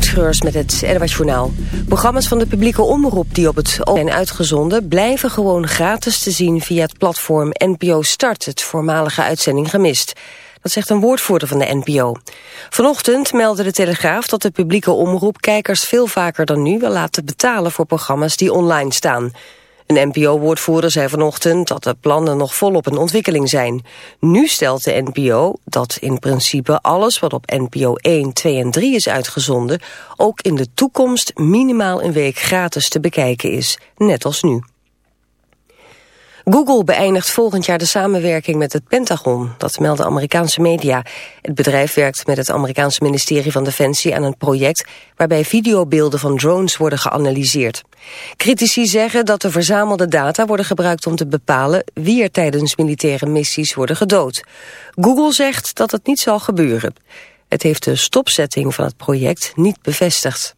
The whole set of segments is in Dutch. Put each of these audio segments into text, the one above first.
Schreurs met het NWS Journaal. Programma's van de publieke omroep die op het zijn uitgezonden... blijven gewoon gratis te zien via het platform NPO Start... het voormalige uitzending gemist. Dat zegt een woordvoerder van de NPO. Vanochtend meldde de Telegraaf dat de publieke omroep... kijkers veel vaker dan nu wil laten betalen voor programma's die online staan... Een NPO-woordvoerder zei vanochtend dat de plannen nog volop een ontwikkeling zijn. Nu stelt de NPO dat in principe alles wat op NPO 1, 2 en 3 is uitgezonden... ook in de toekomst minimaal een week gratis te bekijken is, net als nu. Google beëindigt volgend jaar de samenwerking met het Pentagon. Dat melden Amerikaanse media. Het bedrijf werkt met het Amerikaanse ministerie van Defensie aan een project... waarbij videobeelden van drones worden geanalyseerd. Critici zeggen dat de verzamelde data worden gebruikt om te bepalen... wie er tijdens militaire missies worden gedood. Google zegt dat het niet zal gebeuren. Het heeft de stopzetting van het project niet bevestigd.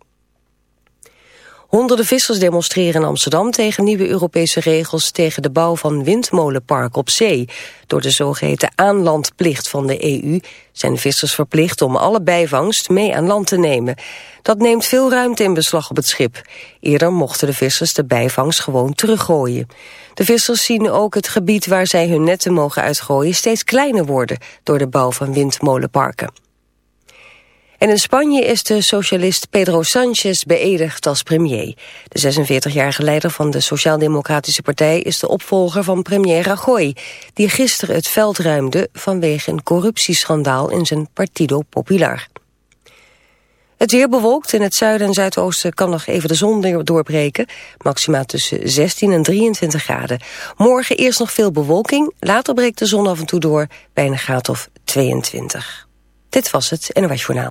Honderden vissers demonstreren in Amsterdam tegen nieuwe Europese regels tegen de bouw van windmolenpark op zee. Door de zogeheten aanlandplicht van de EU zijn vissers verplicht om alle bijvangst mee aan land te nemen. Dat neemt veel ruimte in beslag op het schip. Eerder mochten de vissers de bijvangst gewoon teruggooien. De vissers zien ook het gebied waar zij hun netten mogen uitgooien steeds kleiner worden door de bouw van windmolenparken. En in Spanje is de socialist Pedro Sánchez beëdigd als premier. De 46-jarige leider van de Sociaal-Democratische Partij is de opvolger van premier Rajoy... die gisteren het veld ruimde vanwege een corruptieschandaal in zijn Partido Popular. Het weer bewolkt. In het zuiden en zuidoosten kan nog even de zon doorbreken. Maxima tussen 16 en 23 graden. Morgen eerst nog veel bewolking. Later breekt de zon af en toe door bij een graad of 22. Dit was het NOS Journaal.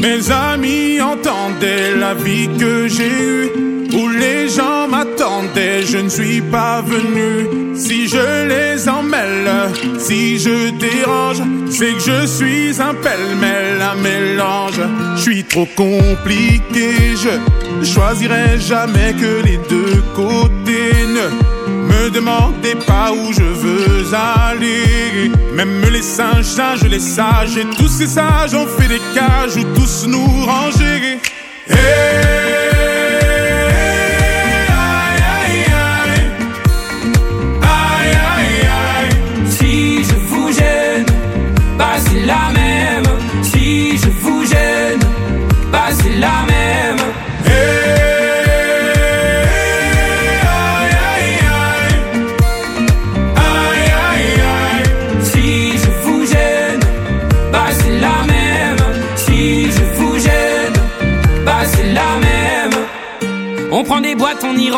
Mes amis entendaient la vie que j'ai eue, où les gens m'attendaient, je ne suis pas venu. Si je les emmêle, si je dérange, c'est que je suis un pêle-mêle, un mélange. Je suis trop compliqué, je choisirai jamais que les deux côtés. Demandez pas où je veux aller. Même les singes, singes, les sages, et tous ces sages ont fait des cages où tous nous ranger.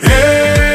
Yeah.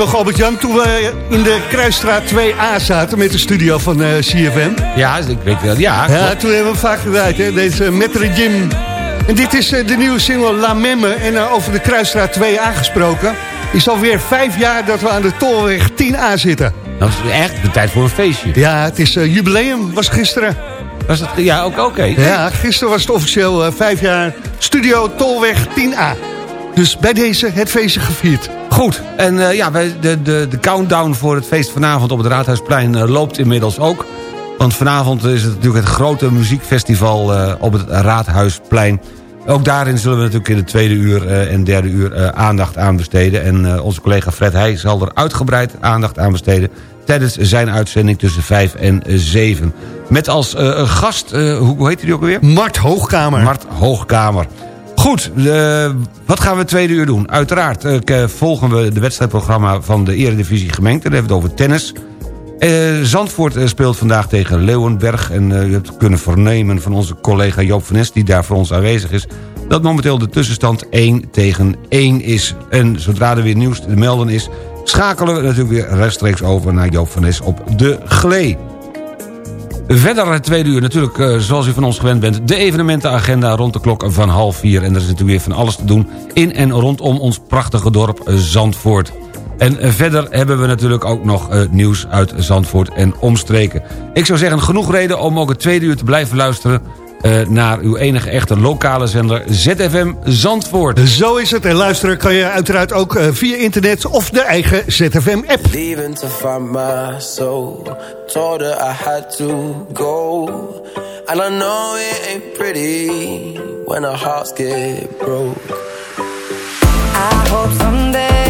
Nog, Albert-Jan, toen we in de Kruisstraat 2A zaten met de studio van eh, CFM? Ja, ik weet wel, ja. Ja, toen hebben we vaak gedraaid, hè? deze Metre Jim. En dit is eh, de nieuwe single La Memme. En eh, over de Kruisstraat 2A gesproken. is alweer vijf jaar dat we aan de Tolweg 10A zitten. Dat is echt de tijd voor een feestje. Ja, het is jubileum, was gisteren. Was het, ja, ook oké. Ja, gisteren was het officieel vijf jaar Studio Tolweg 10A. Dus bij deze het feestje gevierd. Goed, en eh, ja, wij, de, de, de countdown voor het feest vanavond op het Raadhuisplein eh, loopt inmiddels ook. Want vanavond is het natuurlijk het grote muziekfestival eh, op het Raadhuisplein. Ook daarin zullen we natuurlijk in de tweede uur en derde uur aandacht aan besteden. En onze collega Fred Heij zal er uitgebreid aandacht aan besteden... tijdens zijn uitzending tussen 5 en 7. Met als gast, hoe, hoe heet hij ook alweer? Mart Hoogkamer. Mart Hoogkamer. Goed, eh, wat gaan we het tweede uur doen? Uiteraard eh, volgen we de wedstrijdprogramma van de Eredivisie Gemengd. Dan hebben we het over tennis. Eh, Zandvoort speelt vandaag tegen Leeuwenberg. En u hebt kunnen vernemen van onze collega Joop van Nes... die daar voor ons aanwezig is... dat momenteel de tussenstand 1 tegen 1 is. En zodra er weer nieuws te melden is... schakelen we natuurlijk weer rechtstreeks over naar Joop van Nes op de Glee. Verder het tweede uur natuurlijk, eh, zoals u van ons gewend bent... de evenementenagenda rond de klok van half vier. En er is natuurlijk weer van alles te doen in en rondom ons prachtige dorp eh, Zandvoort. En eh, verder hebben we natuurlijk ook nog nieuws uit Zandvoort en omstreken. Ik zou zeggen, genoeg reden om ook het tweede uur te blijven luisteren... eh, naar uw enige echte lokale zender ZFM Zandvoort. Zo is het. En luisteren kan je uiteraard ook eh, via internet of de eigen ZFM-app. Leaving to find my soul. Told her I had to go. And I know it ain't pretty when our hearts get broke. I hope someday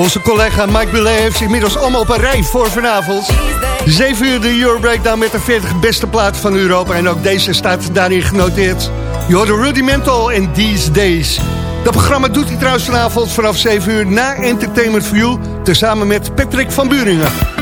Onze collega Mike Billet heeft zich inmiddels allemaal op een rij voor vanavond. 7 uur de Euro Breakdown met de 40 beste platen van Europa. En ook deze staat daarin genoteerd. Je hoort de Rudimental en These Days. Dat programma doet hij trouwens vanavond vanaf 7 uur na Entertainment for You. Tezamen met Patrick van Buringen.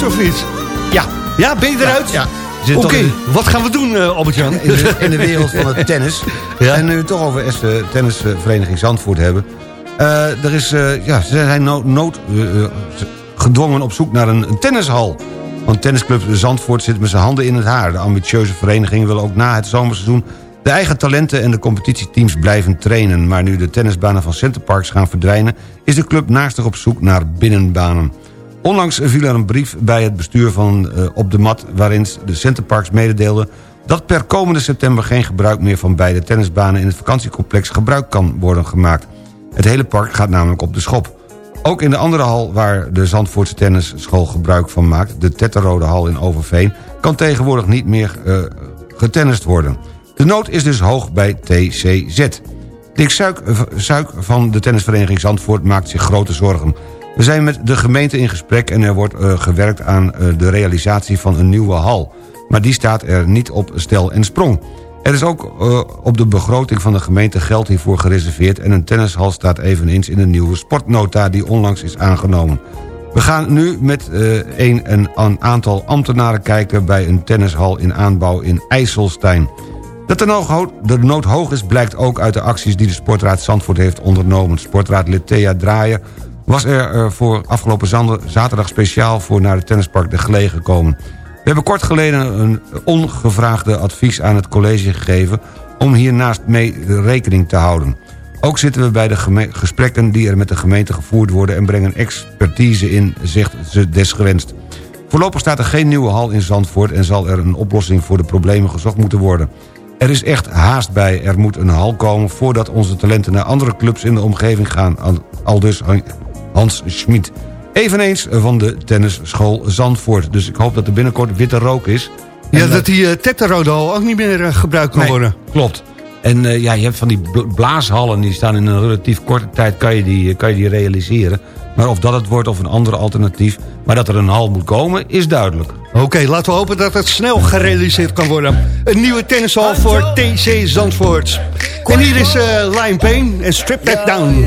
Ben je er al uit of niet? Ja. Ja, ben je eruit? Ja. Oké, in- wat gaan we doen, eh Albert-Jan? in de, in de wereld van het tennis. En nu we het toch over de tennisvereniging Zandvoort hebben. Eh, er is, eh, ja, ze zijn nood, nood gedwongen op zoek naar een, een tennishal. Want tennisclub Zandvoort zit met zijn handen in het haar. De ambitieuze vereniging wil ook na het zomerseizoen... de eigen talenten en de competitieteams blijven trainen. Maar nu de tennisbanen van Centerparks gaan verdwijnen... is de club naastig op zoek naar binnenbanen. Onlangs viel er een brief bij het bestuur van eh, Op de Mat... waarin de Centerparks mededeelde dat per komende september geen gebruik meer van beide tennisbanen in het vakantiecomplex gebruik kan worden gemaakt. Het hele park gaat namelijk op de schop. Ook in de andere hal waar de Zandvoortse tennisschool gebruik van maakt... de Tetterode hal in Overveen... kan tegenwoordig niet meer eh, getennist worden. De nood is dus hoog bij TCZ. Dick Suik, Suik van de tennisvereniging Zandvoort maakt zich grote zorgen. We zijn met de gemeente in gesprek en er wordt eh, gewerkt aan eh, de realisatie van een nieuwe hal. Maar die staat er niet op stel en sprong. Er is ook eh, op de begroting van de gemeente geld hiervoor gereserveerd... en een tennishal staat eveneens in een nieuwe sportnota die onlangs is aangenomen. We gaan nu met een, een, een aantal ambtenaren kijken... bij een tennishal in aanbouw in IJsselstein. Dat de nood, ho- de nood hoog is blijkt ook uit de acties die de Sportraad Zandvoort heeft ondernomen. Sportraadlid Thea Draaier was er eh, voor afgelopen zaterdag speciaal voor naar het tennispark De Gelee gekomen. We hebben kort geleden een ongevraagde advies aan het college gegeven... om hiernaast mee rekening te houden. Ook zitten we bij de gesprekken die er met de gemeente gevoerd worden... en brengen expertise in, zegt ze desgewenst. Voorlopig staat er geen nieuwe hal in Zandvoort... en zal er een oplossing voor de problemen gezocht moeten worden. Er is echt haast bij. Er moet een hal komen voordat onze talenten naar andere clubs in de omgeving gaan. Al- Aldus Hans Schmid. Eveneens van de tennisschool Zandvoort. Dus ik hoop dat er binnenkort witte rook is. En Ja, dat die uh, ook niet meer eh, gebruikt kan Nee, worden. Klopt. En eh, ja, je hebt van die bla- blaashallen, die staan in een relatief korte tijd, kan je, die, kan je die realiseren. Maar of dat het wordt of een ander alternatief, maar dat er een hal moet komen, is duidelijk. Oké, laten we hopen dat het snel gerealiseerd kan worden. Een nieuwe tennishal voor TC Zandvoort. En hier is eh Lion Payne en Strip That Down.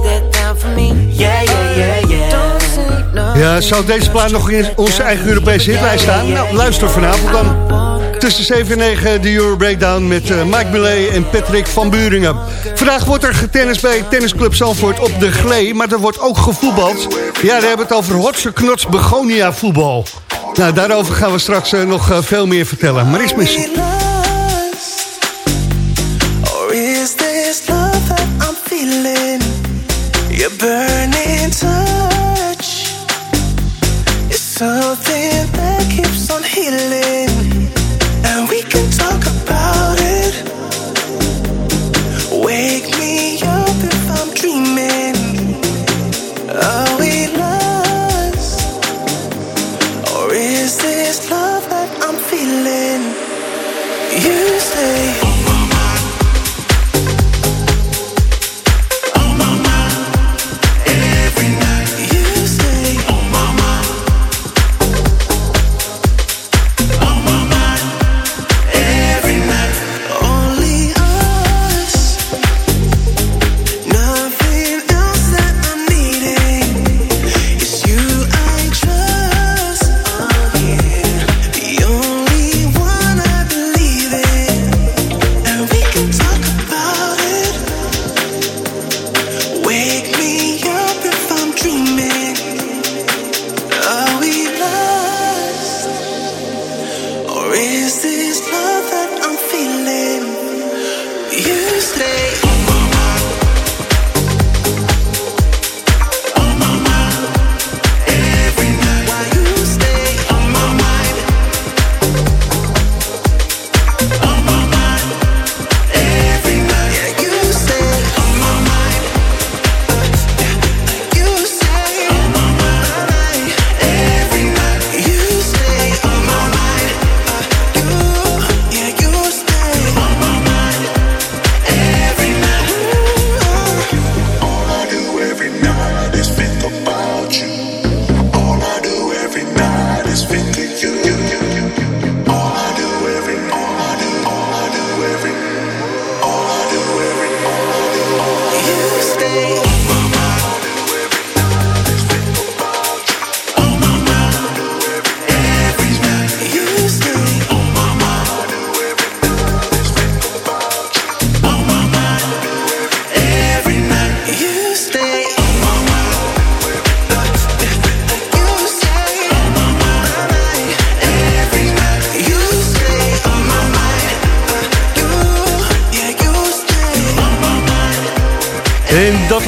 Ja, zou deze plaat nog in onze eigen Europese hitlijst staan? Nou, luister vanavond dan. Tussen 7 en 9 de Euro Breakdown met eh, Mike Millet en Patrick van Buringen. Vandaag wordt er getennist bij Tennisclub Zandvoort op de Glee, maar er wordt ook gevoetbald. Ja, we hebben het over Hotse Knots Begonia voetbal. Nou, daarover gaan we straks eh, nog eh, veel meer vertellen. Maar is.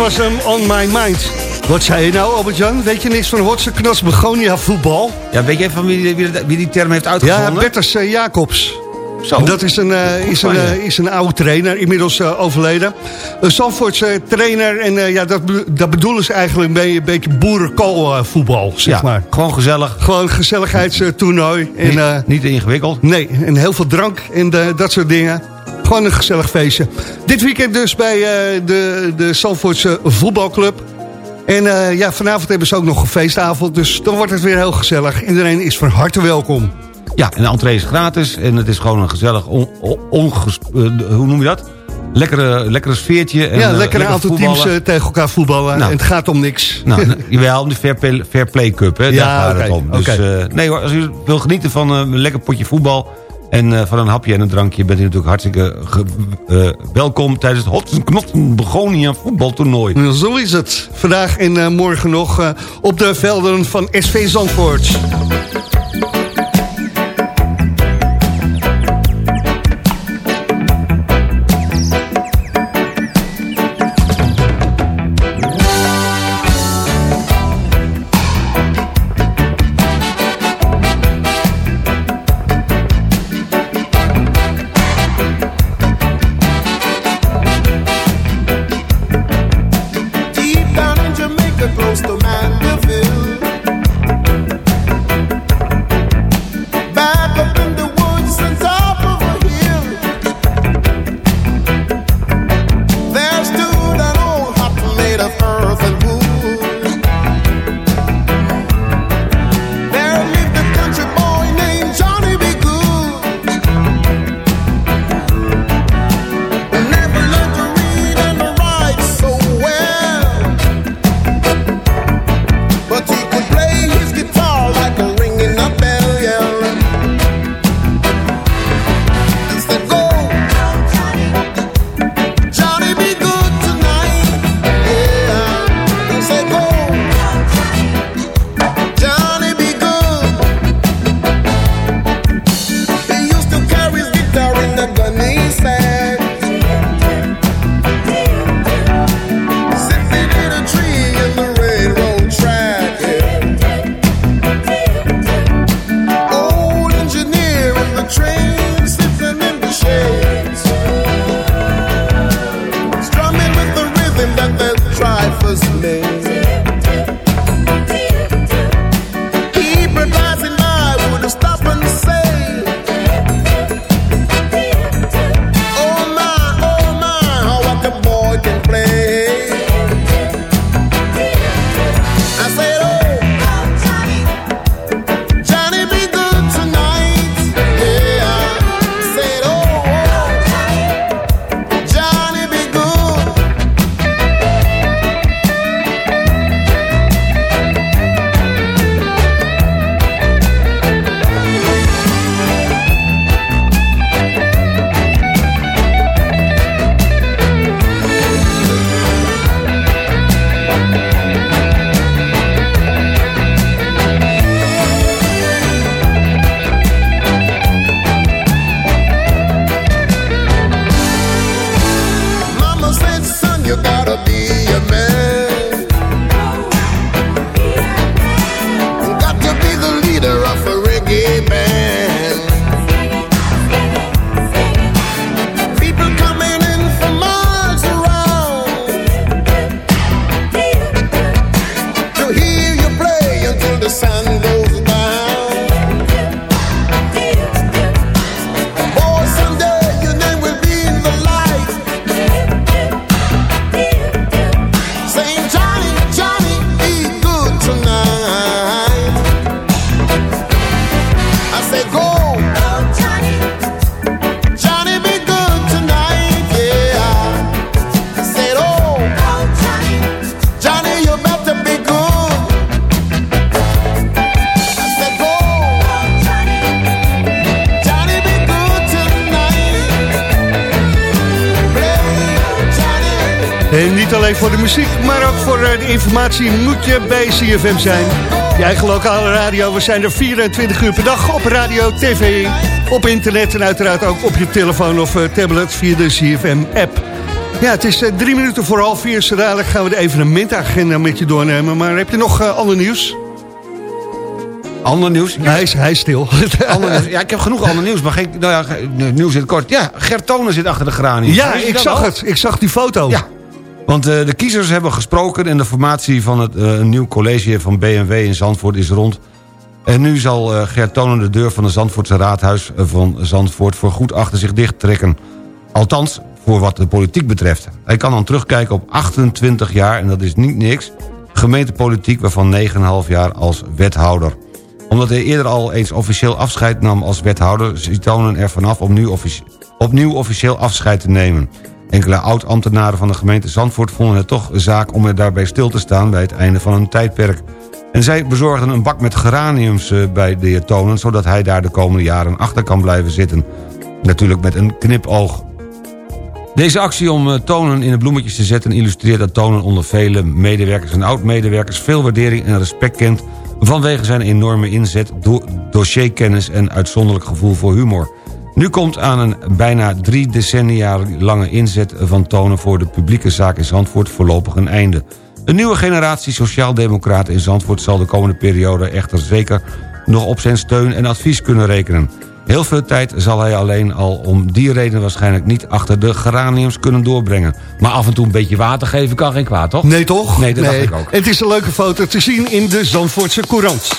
Was hem On My Mind. Wat zei je nou, Albert-Jan? Weet je niks van Hotse Knas Begonia voetbal? Ja, weet jij van wie, wie, wie die term heeft Ja, uitgevonden? Bertus eh, Jacobs. Zo. Dat is een, eh, is, een, je. eh, is een oude trainer, inmiddels overleden. Een Zandvoortse trainer. En ja, dat, dat bedoelen ze eigenlijk mee een beetje boerenkoolvoetbal, zeg Ja, maar. gewoon gezellig. Gewoon gezelligheidstoernooi. En, Niet, niet ingewikkeld. Nee, en heel veel drank en dat soort dingen. Gewoon een gezellig feestje. Dit weekend dus bij eh, de, de Zandvoortse voetbalclub. En eh, ja, vanavond hebben ze ook nog een feestavond. Dus dan wordt het weer heel gezellig. Iedereen is van harte welkom. Ja, en de entree is gratis. En het is gewoon een gezellig, on, eh, hoe noem je dat? Lekkere, lekkere sfeertje. En, ja, lekker een aantal voetballen. teams tegen elkaar voetballen. Nou. En het gaat om niks. Nou, n- jawel, om de Fair Play, Fair Play Cup, hè, Ja, daar gaat het oké, om. Dus nee hoor, als u wil genieten van een lekker potje voetbal... en eh, van een hapje en een drankje... bent u natuurlijk hartstikke eh, welkom... tijdens het Hotsen Knotten Begonia voetbaltoernooi. Zo is het. Vandaag en eh, morgen nog op de velden van SV Zandvoort. Informatie moet je bij CFM zijn. Je eigen lokale radio. We zijn er 24 uur per dag op radio, tv, op internet... en uiteraard ook op je telefoon of eh, tablet via de CFM-app. Ja, het is eh, drie minuten voor half vier. Zo dadelijk gaan we de evenementagenda met je doornemen. Maar heb je nog eh, ander nieuws? Ander nieuws? Hij, is, hij is stil. Ander nieuws. Ja, ik heb genoeg ander nieuws, maar geen, nou ja, nieuws in het kort. Ja, Gert Tonen zit achter de geranium. ja, ik zag al? het. Ik zag die foto. Ja, want eh, de kiezers hebben gesproken... en de formatie van het een nieuw college van BMW in Zandvoort is rond. En nu zal eh, Gert Tonen de deur van de Zandvoortse raadhuis van Zandvoort... voor goed achter zich dicht trekken. Althans, voor wat de politiek betreft. Hij kan dan terugkijken op 28 jaar, en dat is niet niks... gemeentepolitiek, waarvan 9,5 jaar als wethouder omdat hij eerder al eens officieel afscheid nam als wethouder... ziet Tonen er vanaf om nu opnieuw officieel afscheid te nemen. Enkele oud-ambtenaren van de gemeente Zandvoort vonden het toch zaak... om er daarbij stil te staan bij het einde van een tijdperk. En zij bezorgden een bak met geraniums eh, bij de heer Tonen... zodat hij daar de komende jaren achter kan blijven zitten. Natuurlijk met een knipoog. Deze actie om eh, Tonen in de bloemetjes te zetten... illustreert dat Tonen onder vele medewerkers en oud-medewerkers... veel waardering en respect kent vanwege zijn enorme inzet... do- dossierkennis en uitzonderlijk gevoel voor humor. Nu komt aan een bijna drie decennia lange inzet van Tonen... voor de publieke zaak in Zandvoort voorlopig een einde. Een nieuwe generatie sociaaldemocraten in Zandvoort... zal de komende periode echter zeker nog op zijn steun en advies kunnen rekenen. Heel veel tijd zal hij alleen al om die reden waarschijnlijk niet achter de geraniums kunnen doorbrengen. Maar af en toe een beetje water geven kan geen kwaad, toch? Nee, toch? Nee, dat dacht ik ook. Het is een leuke foto te zien in de Zandvoortse Courant.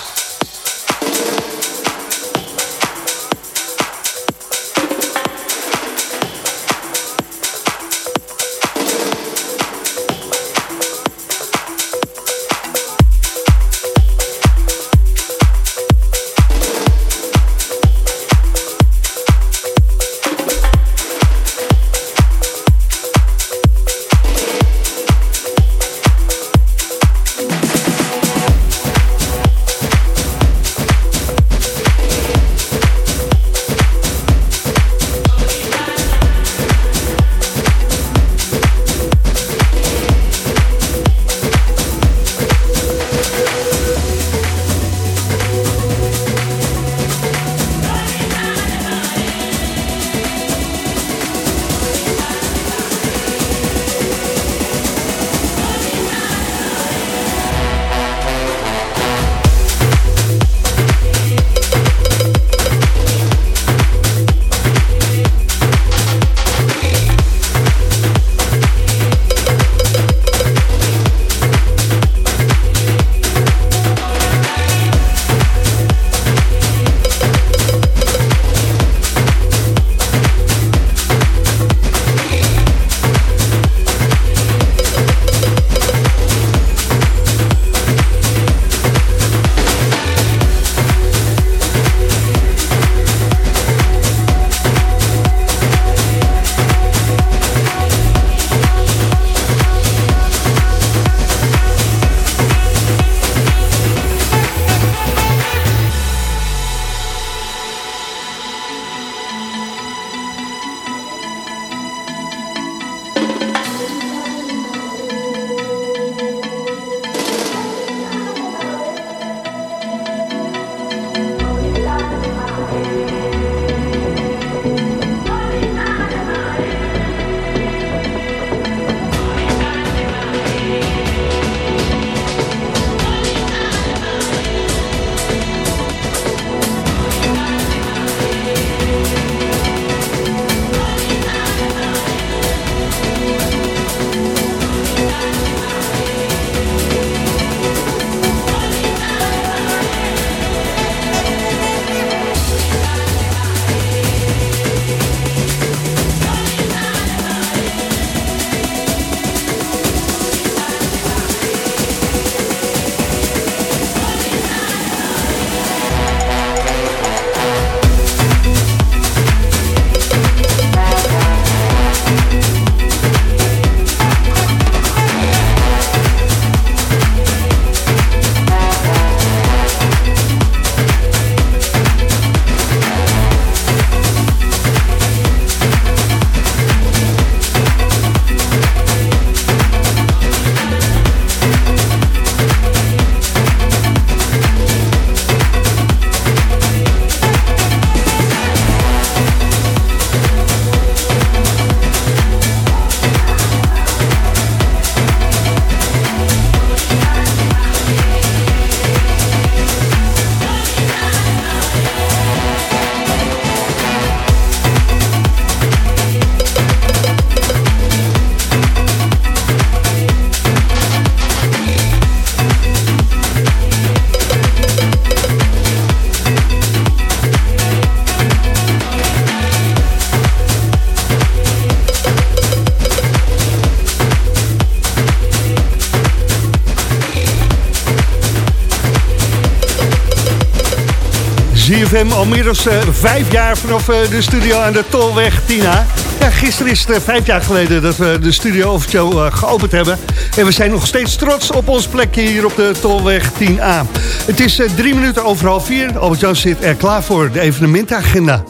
ZFM al inmiddels eh, vijf jaar vanaf eh, de studio aan de Tolweg Tina. Ja, gisteren is het eh, vijf jaar geleden dat we de studio officieel geopend hebben. En we zijn nog steeds trots op ons plekje hier op de Tolweg 10A. Het is drie minuten over half vier. Albert-Jan zit er klaar voor, de evenementagenda.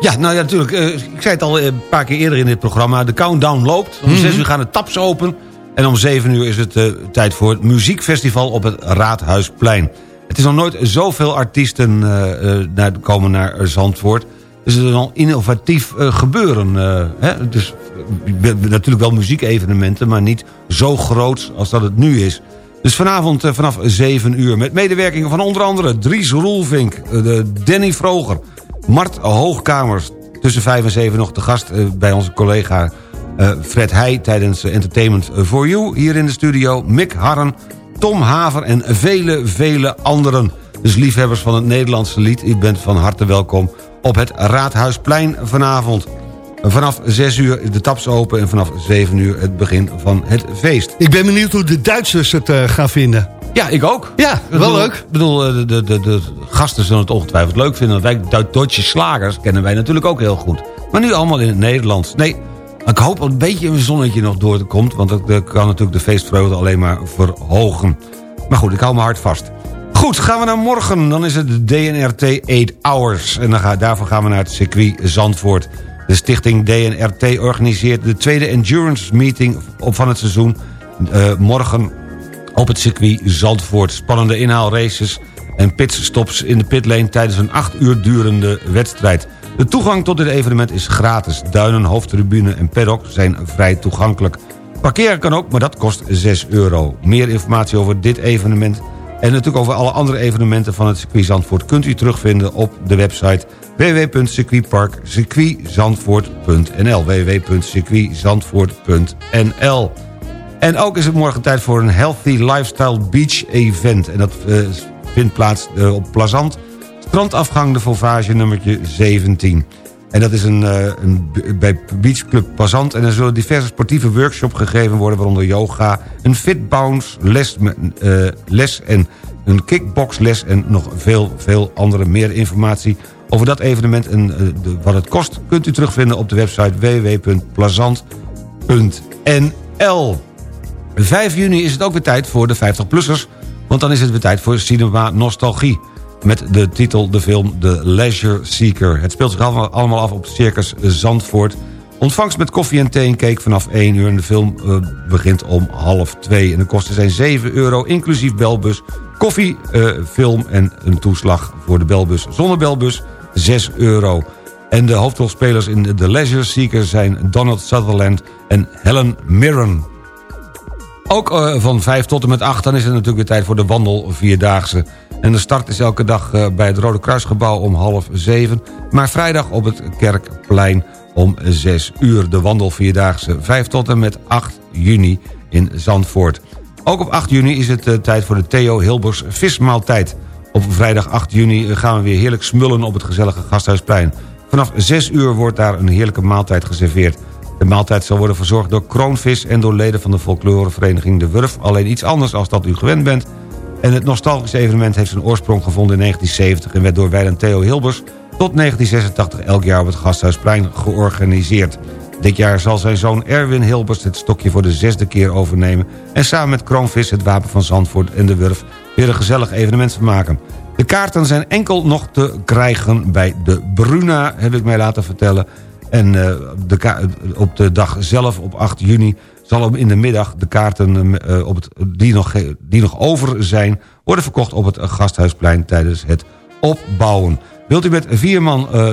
Ja, nou ja, natuurlijk. ik zei het al een paar keer eerder in dit programma. De countdown loopt. Om Mhm. zes uur gaan de taps open. En om zeven uur is het tijd voor het muziekfestival op het Raadhuisplein. Is nog nooit zoveel artiesten eh, eh, naar, komen naar eh, Zandvoort. Dus het is een innovatief gebeuren. hè? Dus natuurlijk wel muziekevenementen, maar niet zo groot als dat het nu is. Dus vanavond vanaf 7 uur met medewerking van onder andere Dries Roelvink, de Danny Vroger, Mart Hoogkamers. Tussen 5 en 7 nog te gast bij onze collega Fred Heij tijdens Entertainment for You hier in de studio. Mick Harren, Tom Haver en vele, vele anderen. Dus liefhebbers van het Nederlandse lied, u bent van harte welkom op het Raadhuisplein vanavond. Vanaf 6 uur de taps open en vanaf 7 uur het begin van het feest. Ik ben benieuwd hoe de Duitsers het eh, gaan vinden. Ja, ik ook. Ja, wel bedoel- leuk. Ik bedoel, eh, de, de, de, de gasten zullen het ongetwijfeld leuk vinden. Want wij, Duit- Duitse slagers kennen wij natuurlijk ook heel goed. Maar nu allemaal in het Nederlands. Nee, ik hoop dat een beetje een zonnetje nog doorkomt. Want dat, kan natuurlijk de feestvreugde alleen maar verhogen. Maar goed, ik hou me hard vast. Goed, gaan we naar morgen. Dan is het de DNRT 8 Hours. En dan ga, daarvoor gaan we naar het circuit Zandvoort. De stichting DNRT organiseert de tweede endurance meeting van het seizoen. eh, morgen op het circuit Zandvoort. Spannende inhaalraces en pitstops in de pitlane... tijdens een acht uur durende wedstrijd. De toegang tot dit evenement is gratis. Duinen, hoofdtribune en paddock zijn vrij toegankelijk. Parkeren kan ook, maar dat kost 6 euro. Meer informatie over dit evenement... en natuurlijk over alle andere evenementen van het circuit Zandvoort... kunt u terugvinden op de website www.circuitparkcircuitzandvoort.nl www.circuitzandvoort.nl en ook is het morgen tijd voor een Healthy Lifestyle Beach Event. En dat eh, vindt plaats eh, op Plazant, strandafgang de Fauvage nummertje 17. En dat is een, eh, bij Beach Club Plazant. En er zullen diverse sportieve workshops gegeven worden... waaronder yoga, een fit bounce, les, eh, les en een kickboxles... en nog veel, veel andere meer informatie over dat evenement... en eh, de, wat het kost kunt u terugvinden op de website www.plazant.nl. 5 juni is het ook weer tijd voor de 50-plussers... want dan is het weer tijd voor Cinema Nostalgie... met de titel de film The Leisure Seeker. Het speelt zich allemaal af op Circus Zandvoort. Ontvangst met koffie en thee en cake vanaf 1 uur... de film eh, begint om half 2. En de kosten zijn 7 euro, inclusief belbus... koffie, eh, film en een toeslag voor de belbus. Zonder belbus 6 euro. En de hoofdrolspelers in The Leisure Seeker zijn Donald Sutherland en Helen Mirren. Ook eh, van 5 tot en met 8, dan is het natuurlijk weer tijd voor de wandel Vierdaagse. En de start is elke dag eh, bij het Rode Kruisgebouw om half 7. Maar vrijdag op het Kerkplein om 6 uur. De wandel Vierdaagse 5 tot en met 8 juni in Zandvoort. Ook op 8 juni is het eh, tijd voor de Theo Hilbers vismaaltijd. Op vrijdag 8 juni gaan we weer heerlijk smullen op het gezellige Gasthuisplein. Vanaf 6 uur wordt daar een heerlijke maaltijd geserveerd. De maaltijd zal worden verzorgd door Kroonvis en door leden van de folklorevereniging De Wurf. Alleen iets anders als dat u gewend bent. En het nostalgische evenement heeft zijn oorsprong gevonden in 1970... en werd door Wijlen Theo Hilbers tot 1986 elk jaar op het Gasthuisplein georganiseerd. Dit jaar zal zijn zoon Erwin Hilbers het stokje voor de zesde keer overnemen... en samen met Kroonvis, het Wapen van Zandvoort en De Wurf... weer een gezellig evenement van maken. De kaarten zijn enkel nog te krijgen bij de Bruna, heb ik mij laten vertellen... En eh, de op de dag zelf, op 8 juni, zal om in de middag de kaarten eh, op het, die, nog, die nog over zijn... worden verkocht op het Gasthuisplein tijdens het opbouwen. Wilt u met vier man eh,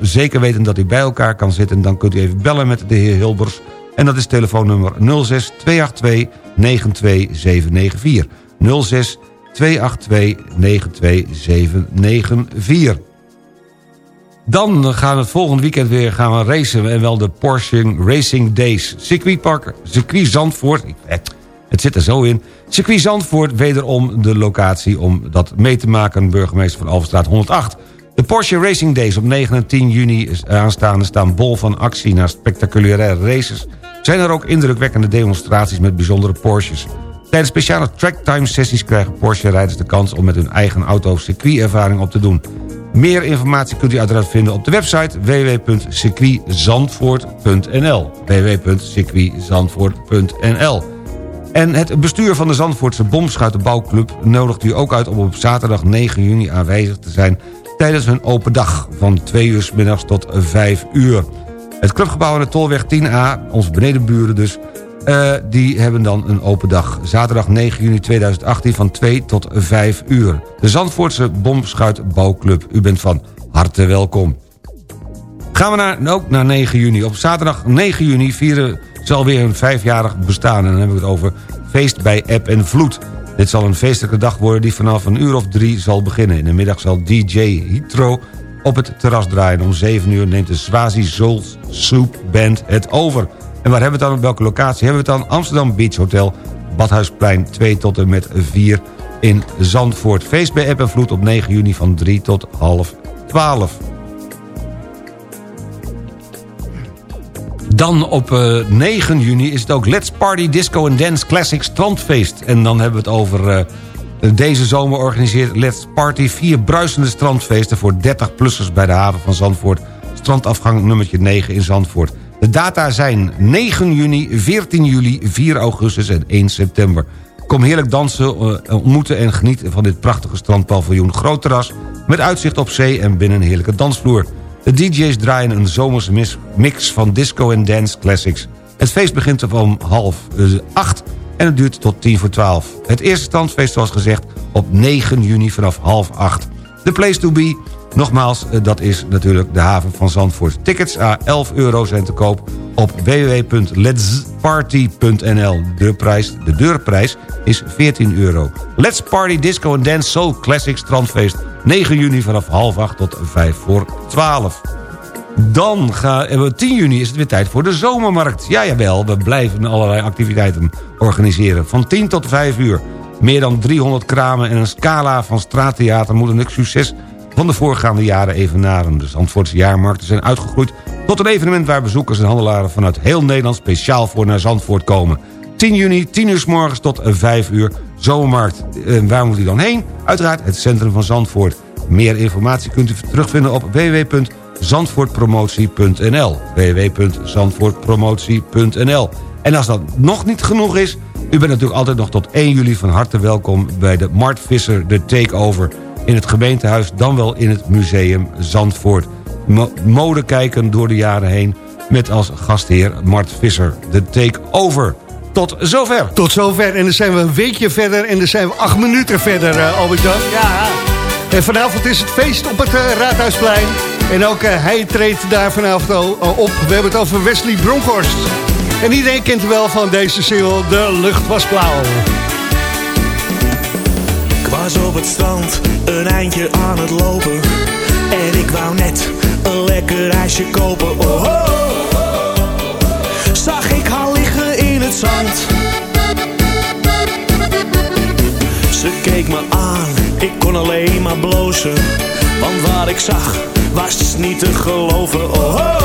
zeker weten dat u bij elkaar kan zitten... dan kunt u even bellen met de heer Hilbers. En dat is telefoonnummer 06 282 92794. 06 282 92794. Dan gaan we het volgend weekend weer gaan we racen. En wel de Porsche Racing Days. Circuitpark, circuit Zandvoort. Het zit er zo in. Circuit Zandvoort, wederom de locatie om dat mee te maken. Burgemeester van Alverstraat 108. De Porsche Racing Days op 9 en 10 juni aanstaande staan bol van actie. Na spectaculaire races zijn er ook indrukwekkende demonstraties met bijzondere Porsches. Tijdens speciale tracktime sessies krijgen Porsche-rijders de kans om met hun eigen auto circuitervaring op te doen. Meer informatie kunt u uiteraard vinden op de website www.circuitzandvoort.nl www.circuitzandvoort.nl En het bestuur van de Zandvoortse Bomschuitenbouwclub nodigt u ook uit om op zaterdag 9 juni aanwezig te zijn tijdens hun open dag van 2 uur middags tot 5 uur. Het clubgebouw aan de Tolweg 10A, onze benedenburen dus... eh, die hebben dan een open dag. Zaterdag 9 juni 2018 van 2 tot 5 uur. De Zandvoortse Bomschuitbouwclub. U bent van harte welkom. Gaan we naar, ook naar 9 juni. Op zaterdag 9 juni vieren ze alweer hun vijfjarig bestaan. En dan hebben we het over feest bij App en Vloed. Dit zal een feestelijke dag worden die vanaf een uur of drie zal beginnen. In de middag zal DJ Hitro op het terras draaien. Om 7 uur neemt de Swazi Soul Soup Band het over. En waar hebben we het dan? Op welke locatie hebben we het dan? Amsterdam Beach Hotel, Badhuisplein 2 tot en met 4 in Zandvoort. Feest bij App en op 9 juni van 3 tot half 12. Dan op eh, 9 juni is het ook Let's Party Disco and Dance Classic Strandfeest. En dan hebben we het over... eh, deze zomer organiseert Let's Party vier bruisende strandfeesten... voor 30-plussers bij de haven van Zandvoort. Strandafgang nummertje 9 in Zandvoort. De data zijn 9 juni, 14 juli, 4 augustus en 1 september. Kom heerlijk dansen, eh, ontmoeten en genieten van dit prachtige strandpaviljoen. Groot terras met uitzicht op zee en binnen een heerlijke dansvloer. De DJ's draaien een zomerse mix van disco en dance classics. Het feest begint om half eh, acht en het duurt tot tien voor twaalf. Het eerste strandfeest zoals gezegd op 9 juni vanaf half acht. De place to be, nogmaals, eh, dat is natuurlijk de haven van Zandvoort. Tickets à 11 euro zijn te koop op www.letsparty.nl. De, prijs, de deurprijs is 14 euro. Let's Party Disco and Dance Soul Classic Strandfeest. 9 juni vanaf half 8 tot 5 voor 12. Dan gaan we 10 juni is het weer tijd voor de zomermarkt. Ja, jawel, we blijven allerlei activiteiten organiseren. Van 10 tot 5 uur. Meer dan 300 kramen en een scala van straattheater... moeten het succes van de voorgaande jaren evenaren. De Zandvoortse jaarmarkten zijn uitgegroeid tot een evenement... waar bezoekers en handelaren vanuit heel Nederland speciaal voor naar Zandvoort komen. 10 juni, 10 uur s morgens tot 5 uur, zomermarkt. En waar moet u dan heen? Uiteraard het centrum van Zandvoort. Meer informatie kunt u terugvinden op www.zandvoortpromotie.nl www.zandvoortpromotie.nl En als dat nog niet genoeg is... u bent natuurlijk altijd nog tot 1 juli van harte welkom... bij de Mart Visser, de Takeover... in het gemeentehuis, dan wel in het museum Zandvoort. Mo- mode kijken door de jaren heen... met als gastheer Mart Visser, de Takeover. Tot zover. Tot zover. En dan zijn we een weekje verder en dan zijn we acht minuten verder, uh, Albert-Jan. Ja. En vanavond is het feest op het eh, Raadhuisplein. En ook eh, hij treedt daar vanavond al op. We hebben het over Wesley Bronkhorst. En iedereen kent hem wel van deze single, De Lucht Was Blauw. Ik was op het strand, een eindje aan het lopen. En ik wou net een lekker ijsje kopen. Oh, oh. Zag ik haar liggen in het zand. Ze keek me aan, ik kon alleen maar blozen. Want wat ik zag, was niet te geloven. Oh,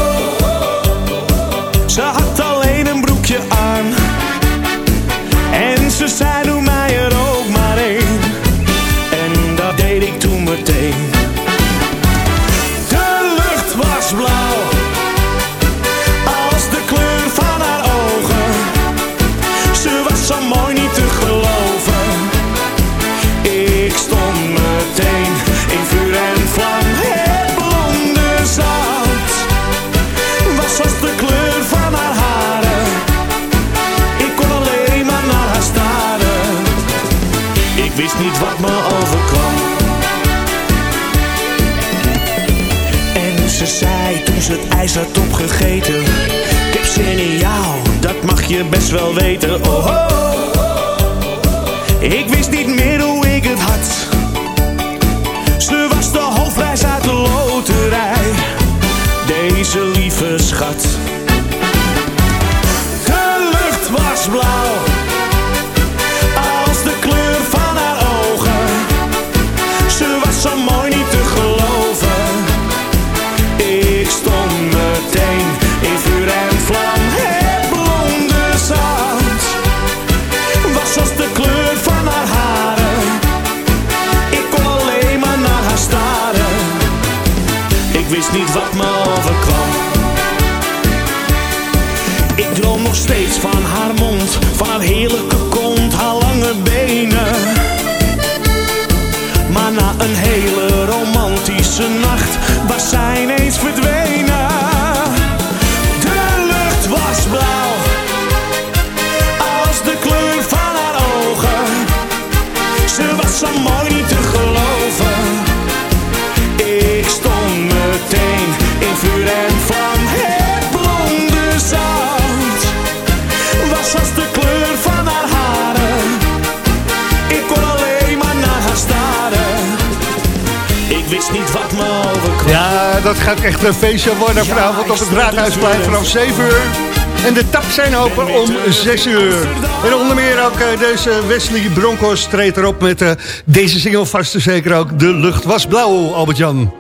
ze het opgegeten. Ik heb zin in jou, dat mag je best wel weten. Oh, oh. Ik wist niet meer romantische nacht was zij ineens verdwenen. Dat gaat echt een feestje worden vanavond op het Raadhuisplein vanaf 7 uur. En de tap zijn open om 6 uur. En onder meer ook eh, deze Wesley Broncos treedt erop met eh, deze single vast en zeker ook De Lucht Was Blauw, Albert-Jan.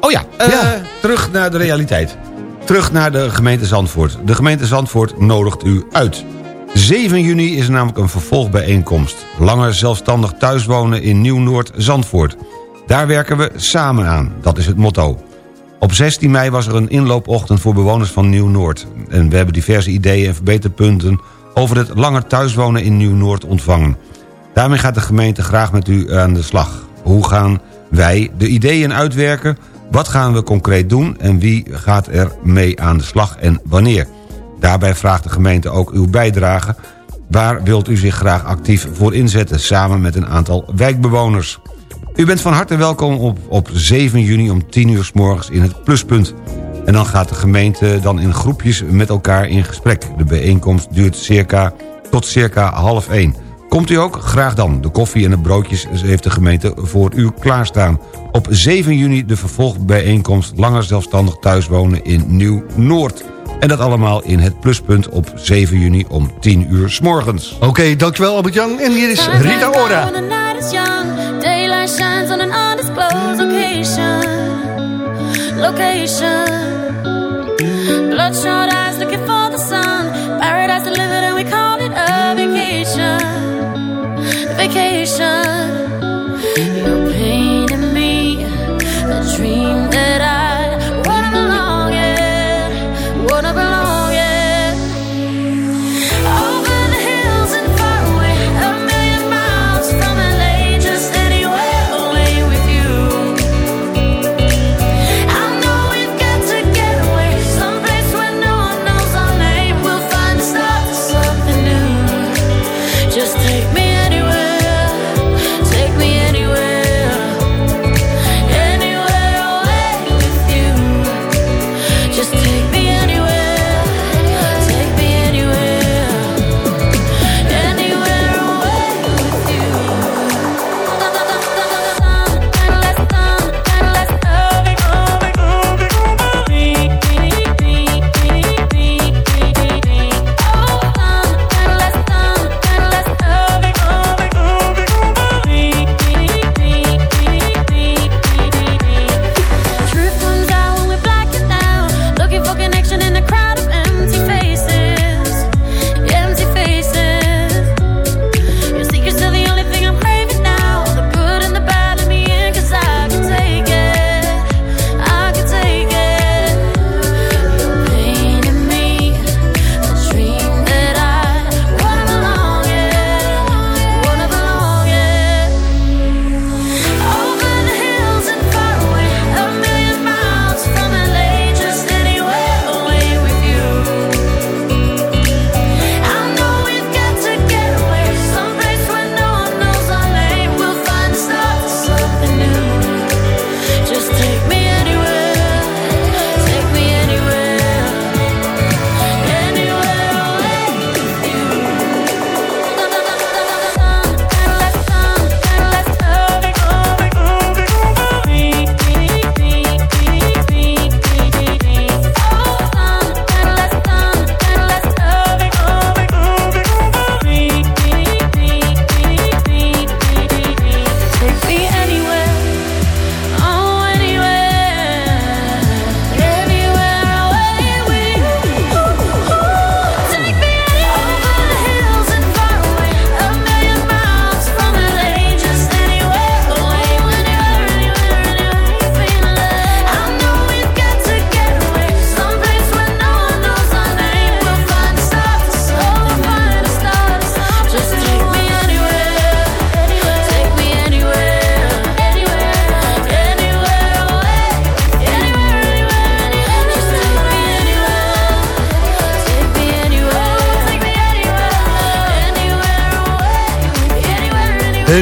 Oh ja, eh, terug naar de realiteit. Terug naar de gemeente Zandvoort. De gemeente Zandvoort nodigt u uit. 7 juni is namelijk een vervolgbijeenkomst. Langer zelfstandig thuiswonen in Nieuw-Noord Zandvoort. Daar werken we samen aan, dat is het motto. Op 16 mei was er een inloopochtend voor bewoners van Nieuw-Noord. En we hebben diverse ideeën en verbeterpunten... over het langer thuiswonen in Nieuw-Noord ontvangen. Daarmee gaat de gemeente graag met u aan de slag. Hoe gaan wij de ideeën uitwerken? Wat gaan we concreet doen? En wie gaat er mee aan de slag en wanneer? Daarbij vraagt de gemeente ook uw bijdrage. Waar wilt u zich graag actief voor inzetten... samen met een aantal wijkbewoners? U bent van harte welkom op, op 7 juni om 10 uur s morgens in het Pluspunt. En dan gaat de gemeente dan in groepjes met elkaar in gesprek. De bijeenkomst duurt circa tot circa half 1. Komt u ook? Graag dan. De koffie en de broodjes heeft de gemeente voor u klaarstaan. Op 7 juni de vervolgbijeenkomst Langer Zelfstandig Thuiswonen in Nieuw-Noord. En dat allemaal in het Pluspunt op 7 juni om 10 uur s morgens. Oké, dankjewel Albert-Jan. En hier is Rita Ora. Daylight shines on an undisclosed location. Location. Bloodshot eyes looking for the sun. Paradise delivered and we call it a vacation. Vacation.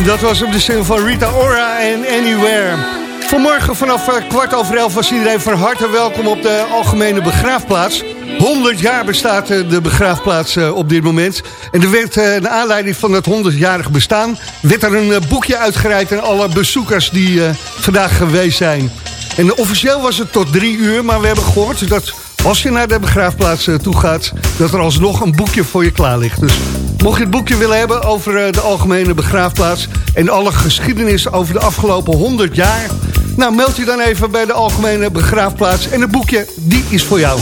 dat was op de zin van Rita Ora en Anywhere. Vanmorgen vanaf eh, kwart over elf was iedereen van harte welkom op de Algemene Begraafplaats. 100 jaar bestaat eh, de begraafplaats eh, op dit moment. En er werd, naar aanleiding van het 100-jarig bestaan... werd er een boekje uitgereikt aan alle bezoekers die vandaag geweest zijn. En officieel was het tot drie uur, maar we hebben gehoord dat... als je naar de begraafplaats toe gaat, dat er alsnog een boekje voor je klaar ligt. Dus Mocht je het boekje willen hebben over eh, de algemene begraafplaats... en alle geschiedenis over de afgelopen 100 jaar... nou meld je dan even bij de algemene begraafplaats... en het boekje, die is voor jou.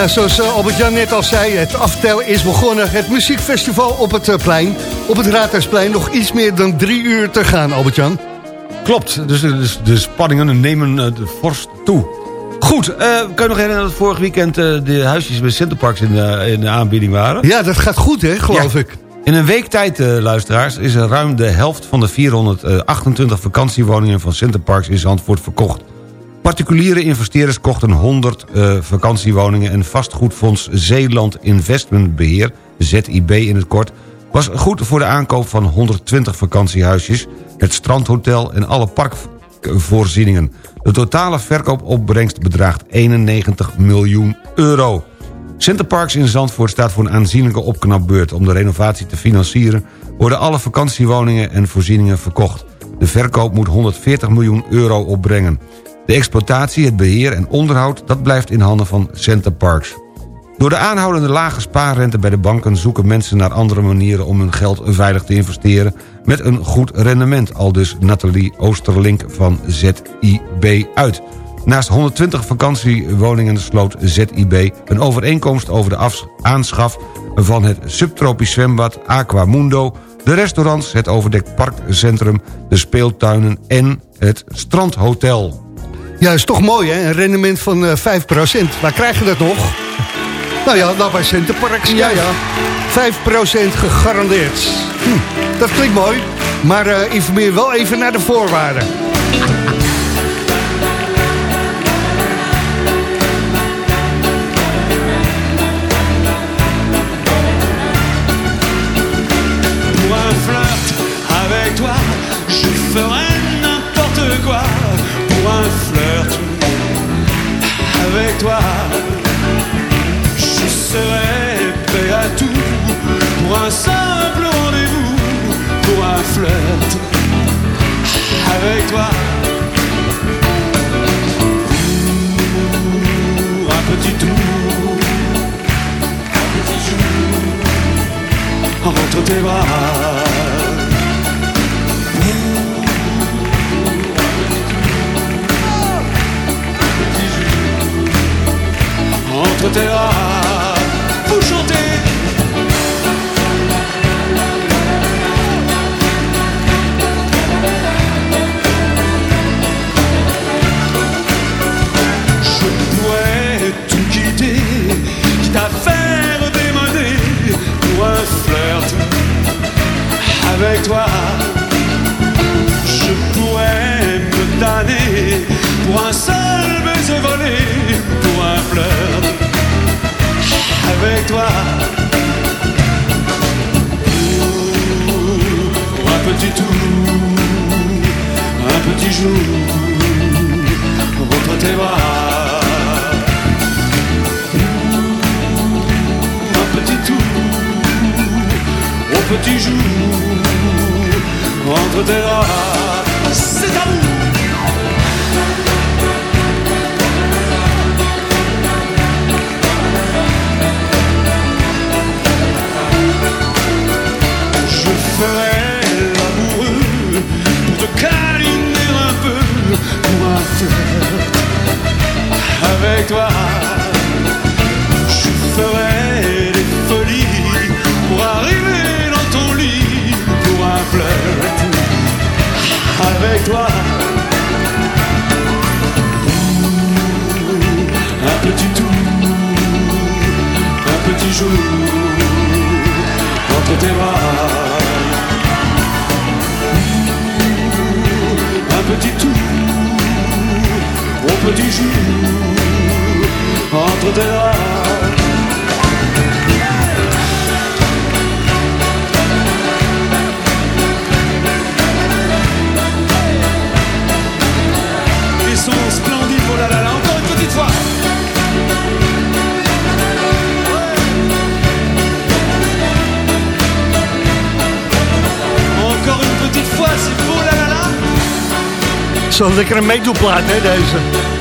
Ja, zoals eh, Albert-Jan net al zei, het aftel is begonnen. Het muziekfestival op het eh, plein, op het Raadhuisplein. Nog iets meer dan drie uur te gaan, Albert-Jan. Klopt, dus, dus de spanningen nemen eh, de vorst toe. Goed, eh, kan je nog herinneren dat vorig weekend de huisjes bij Centerparks in, de- in de aanbieding waren? Ja, dat gaat goed, hè, geloof ik. In een week tijd, luisteraars, is er ruim de helft van de 428 vakantiewoningen van Centerparks in Zandvoort verkocht. Particuliere investeerders kochten 100 eh, vakantiewoningen en vastgoedfonds Zeeland Investment Beheer, ZIB in het kort, was goed voor de aankoop van 120 vakantiehuisjes, het strandhotel en alle parkvoorzieningen. De totale verkoopopbrengst bedraagt 91 miljoen euro. Centerparks in Zandvoort staat voor een aanzienlijke opknapbeurt. Om de renovatie te financieren worden alle vakantiewoningen en voorzieningen verkocht. De verkoop moet 140 miljoen euro opbrengen. De exploitatie, het beheer en onderhoud, dat blijft in handen van Centerparks. Door de aanhoudende lage spaarrente bij de banken zoeken mensen naar andere manieren om hun geld veilig te investeren met een goed rendement, al dus Nathalie Oosterlink van ZIB uit. Naast 120 vakantiewoningen sloot ZIB een overeenkomst over de aanschaf van het subtropisch zwembad Aquamundo, de restaurants, het overdekt parkcentrum, de speeltuinen en het strandhotel. Ja, is toch mooi, hè? Een rendement van eh 5%. Waar krijg je dat nog? Nou ja, nou bij Centerparks. Ja, ja. 5% gegarandeerd. Hm, dat klinkt mooi. Maar eh, informeer wel even naar de voorwaarden. Je serai prêt à tout. Pour un simple rendez-vous, pour un flirt avec toi. Un petit tour, un petit jour entre tes bras. Entre tes bras, vous. Je pourrais tout quitter, quitte à faire démoder pour un flirt avec toi. Pour un petit tour, un petit jour entre tes bras. Un petit tour au petit jour entre tes bras. C'est. Avec toi. Je ferai des folies pour arriver dans ton lit pour un flirt avec toi. Un petit tour, un petit jour entre tes bras. Un petit tour au petit jour entre tes bras. Ils sont splendides, oh là là encore une petite fois. Encore une petite fois, c'est beau là là là. Zo'n lekker een meedoelplaat, hè, deze.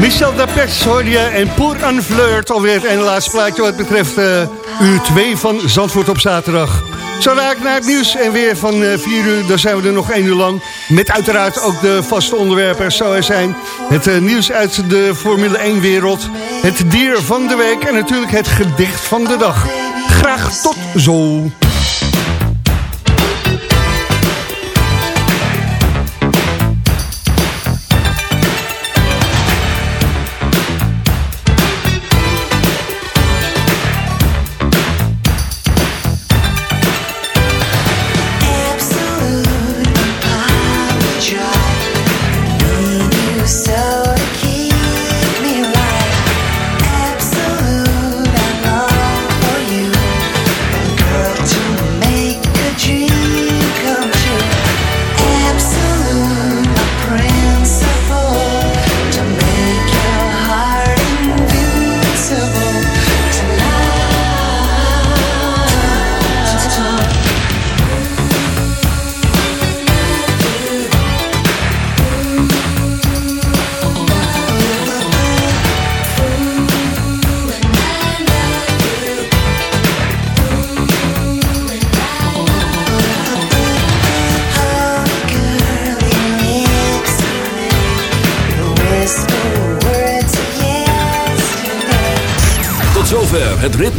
Michel Dapes hoorde je en Pour un Flirt alweer ene laatste plaatje wat betreft eh, uur 2 van Zandvoort op zaterdag. Zo raak naar het nieuws en weer van 4 uur, dan zijn we er nog 1 uur lang. Met uiteraard ook de vaste onderwerpen zo er zijn. Het eh, nieuws uit de Formule 1 wereld, het dier van de week en natuurlijk het gedicht van de dag. Graag tot zo.